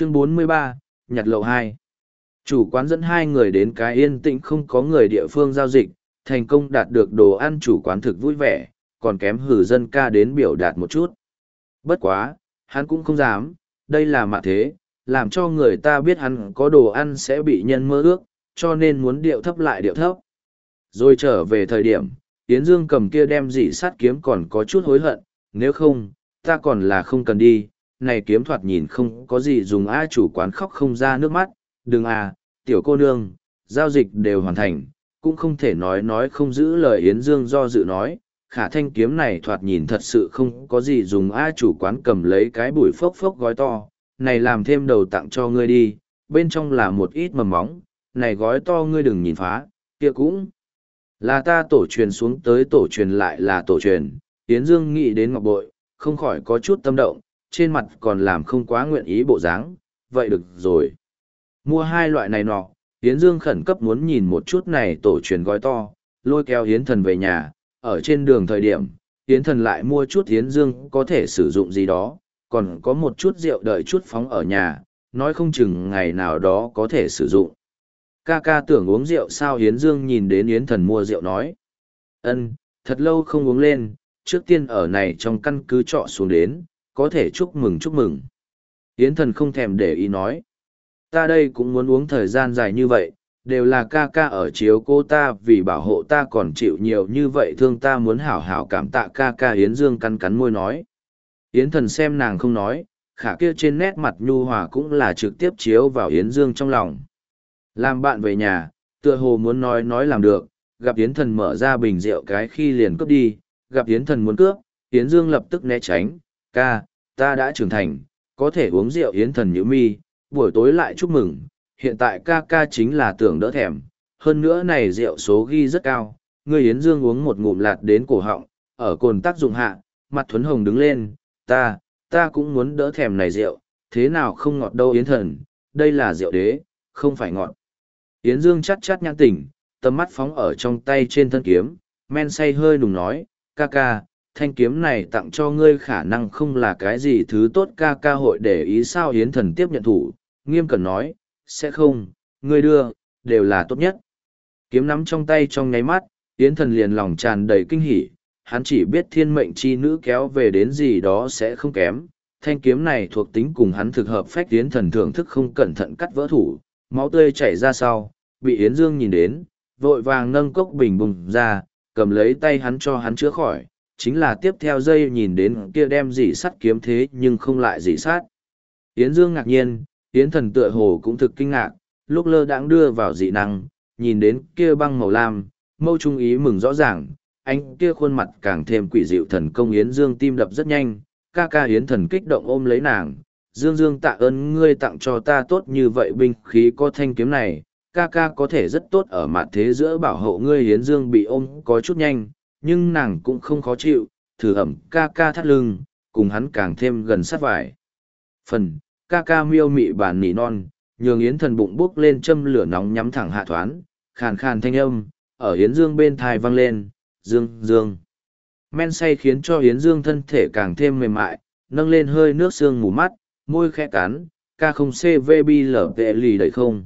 chương 43, nhặt lậu 2. Chủ quán dẫn hai người đến cái yên tĩnh không có người địa phương giao dịch, thành công đạt được đồ ăn chủ quán thực vui vẻ, còn kém hử dân ca đến biểu đạt một chút. Bất quá, hắn cũng không dám, đây là mạ thế, làm cho người ta biết hắn có đồ ăn sẽ bị nhân mơ ước, cho nên muốn điệu thấp lại điệu thấp. Rồi trở về thời điểm, Yến Dương cầm kia đem dị sát kiếm còn có chút hối hận, nếu không, ta còn là không cần đi, này kiếm thoạt nhìn không có gì dùng a chủ quán khóc không ra nước mắt, đừng à, tiểu cô nương, giao dịch đều hoàn thành, cũng không thể nói nói không giữ lời Yến Dương do dự nói, khả thanh kiếm này thoạt nhìn thật sự không có gì dùng a chủ quán cầm lấy cái bụi phốc phốc gói to, này làm thêm đầu tặng cho ngươi đi, bên trong là một ít mầm móng, này gói to ngươi đừng nhìn phá, kia cũng là ta tổ truyền xuống tới tổ truyền lại là tổ truyền, Yến Dương nghĩ đến ngọc bội, không khỏi có chút tâm động, trên mặt còn làm không quá nguyện ý bộ dáng, vậy được rồi. Mua hai loại này nọ, Yến Dương khẩn cấp muốn nhìn một chút này tổ truyền gói to, lôi kéo Yến thần về nhà, ở trên đường thời điểm, Yến thần lại mua chút Yến Dương có thể sử dụng gì đó, còn có một chút rượu đợi chút phóng ở nhà, nói không chừng ngày nào đó có thể sử dụng. Ca ca tưởng uống rượu sao Yến Dương nhìn đến Yến thần mua rượu nói. ân thật lâu không uống lên, trước tiên ở này trong căn cứ trọ xuống đến, có thể chúc mừng chúc mừng. Yến thần không thèm để ý nói. Ta đây cũng muốn uống thời gian dài như vậy, đều là ca ca ở chiếu cô ta vì bảo hộ ta còn chịu nhiều như vậy thương ta muốn hảo hảo cảm tạ ca ca Yến Dương cắn cắn môi nói. Yến thần xem nàng không nói, khả kia trên nét mặt nhu hòa cũng là trực tiếp chiếu vào Yến Dương trong lòng. Làm bạn về nhà, tựa hồ muốn nói nói làm được, gặp Yến thần mở ra bình rượu cái khi liền cướp đi, gặp Yến thần muốn cướp, Yến Dương lập tức né tránh, ca, ta đã trưởng thành, có thể uống rượu Yến thần nhữ mi, buổi tối lại chúc mừng, hiện tại ca ca chính là tưởng đỡ thèm, hơn nữa này rượu số ghi rất cao, người Yến Dương uống một ngụm lạt đến cổ họng, ở cồn tác dụng hạ, mặt thuấn hồng đứng lên, ta, ta cũng muốn đỡ thèm này rượu, thế nào không ngọt đâu Yến thần, đây là rượu đế, không phải ngọt. Yến Dương chắt chắt nhãn tỉnh, tầm mắt phóng ở trong tay trên thân kiếm, men say hơi nùng nói, ca ca, thanh kiếm này tặng cho ngươi khả năng không là cái gì thứ tốt ca ca hội để ý sao Yến thần tiếp nhận thủ, nghiêm cẩn nói, sẽ không, ngươi đưa, đều là tốt nhất. Kiếm nắm trong tay trong nháy mắt, hiến thần liền lòng tràn đầy kinh hỉ, hắn chỉ biết thiên mệnh chi nữ kéo về đến gì đó sẽ không kém. Thanh kiếm này thuộc tính cùng hắn thực hợp phách hiến thần thưởng thức không cẩn thận cắt vỡ thủ, máu tươi chảy ra sau, bị Yến Dương nhìn đến, vội vàng nâng cốc bình bùng ra, cầm lấy tay hắn cho hắn chữa khỏi, chính là tiếp theo dây nhìn đến kia đem dị sắt kiếm thế nhưng không lại dị sát. Yến Dương ngạc nhiên, Yến thần tựa hồ cũng thực kinh ngạc, lúc lơ đãng đưa vào dị năng, nhìn đến kia băng màu lam, mâu trung ý mừng rõ ràng, anh kia khuôn mặt càng thêm quỷ dịu thần công Yến Dương tim đập rất nhanh, ca ca Yến thần kích động ôm lấy nàng, Dương Dương tạ ơn ngươi tặng cho ta tốt như vậy binh khí có thanh kiếm này, ca ca có thể rất tốt ở mặt thế giữa bảo hộ ngươi Yến Dương bị ôm có chút nhanh, nhưng nàng cũng không khó chịu, thử ẩm ca ca thắt lưng, cùng hắn càng thêm gần sát vải. Phần, ca ca miêu mị bản nỉ non, nhường Yến thần bụng bốc lên châm lửa nóng nhắm thẳng hạ thoán, khàn khàn thanh âm, ở Yến Dương bên thai vang lên, Dương, Dương. Men say khiến cho Yến Dương thân thể càng thêm mềm mại, nâng lên hơi nước xương mù mắt, môi khẽ cắn, ca không cvb lở vệ lì đầy không.